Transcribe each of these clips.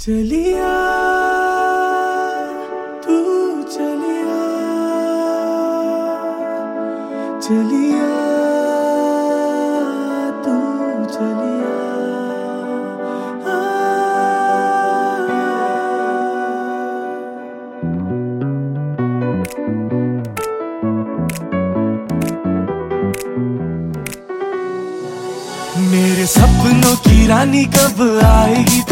चलिया तू चलिया चलिया तू चलिया। मेरे सपनों की रानी कब आएगी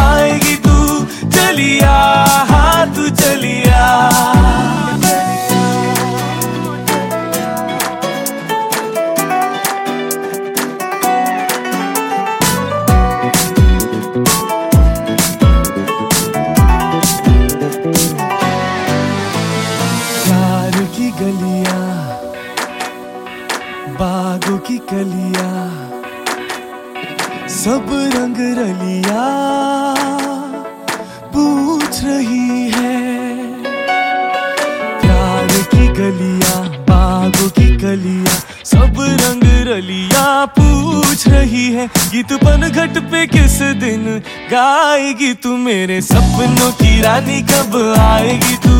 बागों की कलिया, सब रंग रलिया पूछ रही है। प्यार की गलिया बागों की कलिया, सब रंग रलिया पूछ रही है। गीत पन घट पे किस दिन गाएगी तू मेरे सपनों की रानी? कब आएगी तू?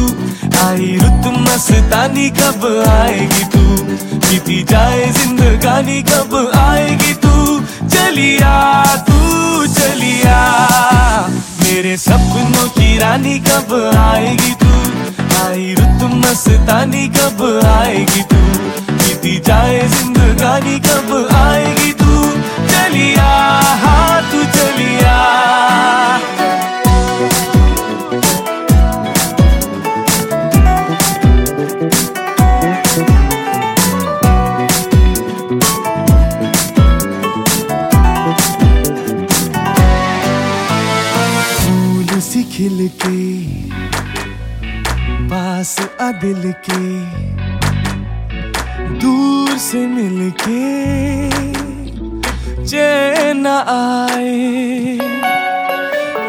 आई रुत मस्तानी, कब आएगी तू? जिंदगानी कब आएगी तू? चलिया तू चलिया मेरे सपनों की रानी कब आएगी तू? आई रुत मस्तानी कब आएगी तू? खिल के पास आ दिल के दूर से मिल के चैन आए।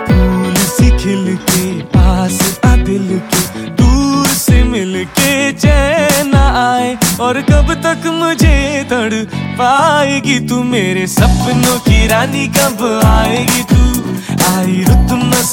फूल सी खिल के पास आ दिल के दूर से मिल के चैन आए। और कब तक मुझे तड़ पाएगी तू मेरे सपनों की रानी, कब आएगी तू?